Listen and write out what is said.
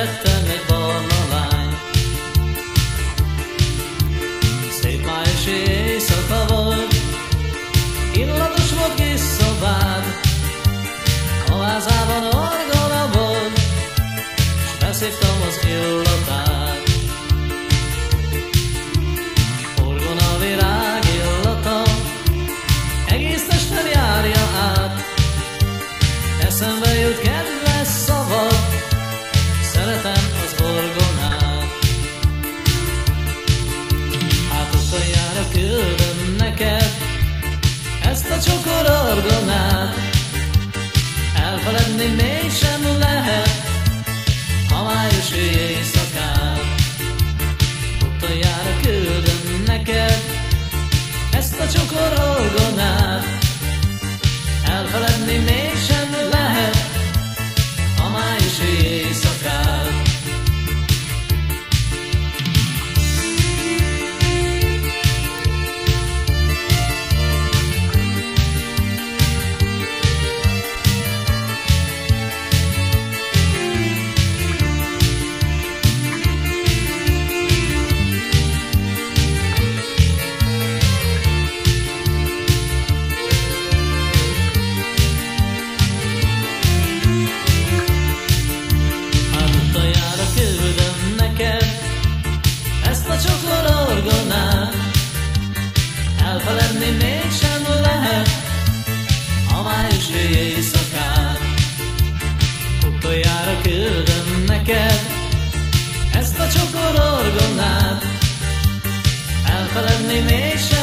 mellettem egy barna lány. Szép májusi éjszaka volt, illatos volt kis szobád, a házában ott csokor orgonát. Elfeledni mégsem lehet A május éjszakát. Utoljára küldöm neked Ezt a csokor orgonát. Elfeledni mégsem neked Ezt a csokor orgonát Elfeledni mégsem